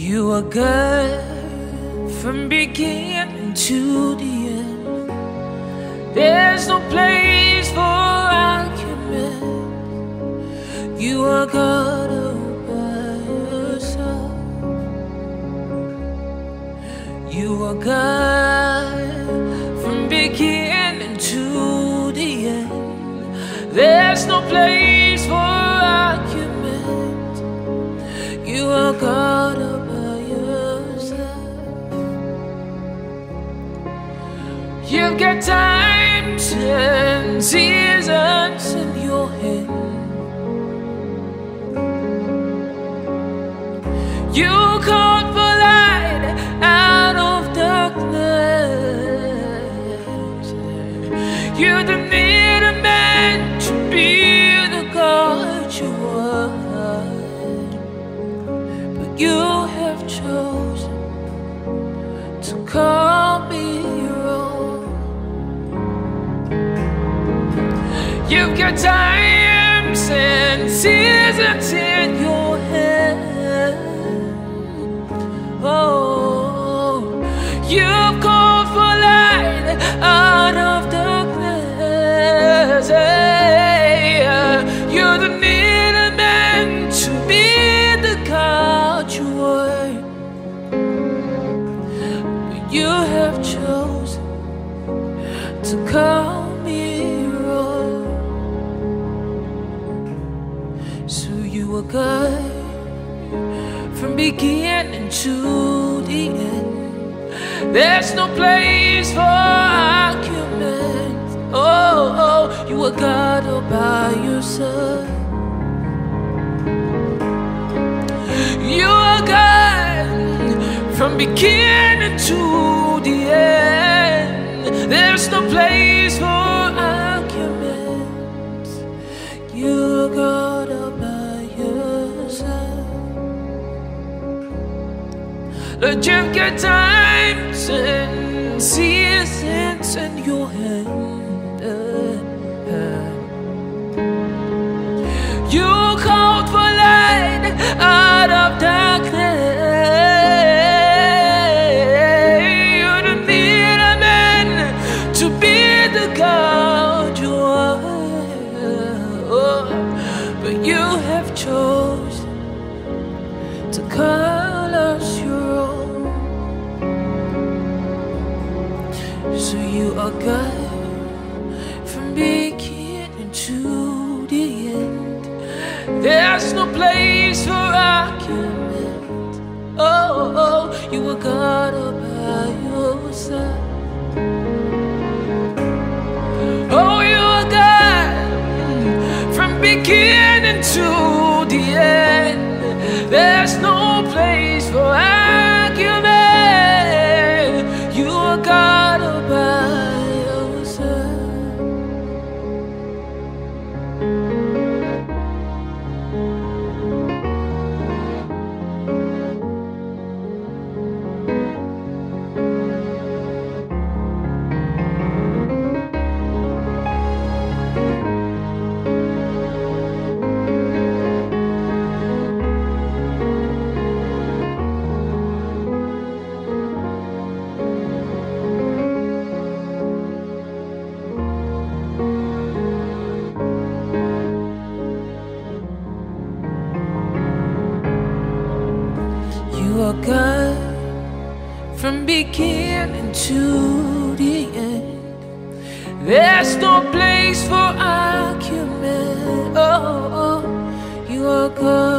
You are good from beginning to the end. There's no place for argument. You are God all by yourself. You are God from beginning to the end. There's no place for You've got times and seasons in your hand. You called for light out of darkness. You didn't need a man to be the God you are, but you have chosen to call Got times and seasons in your hand. Oh, you've called for light out of darkness. Hey, you're the need a man to be the God you. But you have chosen to call God from beginning to the end. There's no place for argument. Oh, oh, you are God all by yourself. You are God from beginning to the end. There's no place for argument. You are God Lord, you've got times and seasons in your hand. You called for light out of darkness. You don't need a man to be the God you are, but you have chosen to call So you are God from beginning to the end. There's no place for argument. Oh, oh, oh you are God all by yourself. Oh, you are God from beginning to from beginning to the end. There's no place for argument. Oh, oh, you are God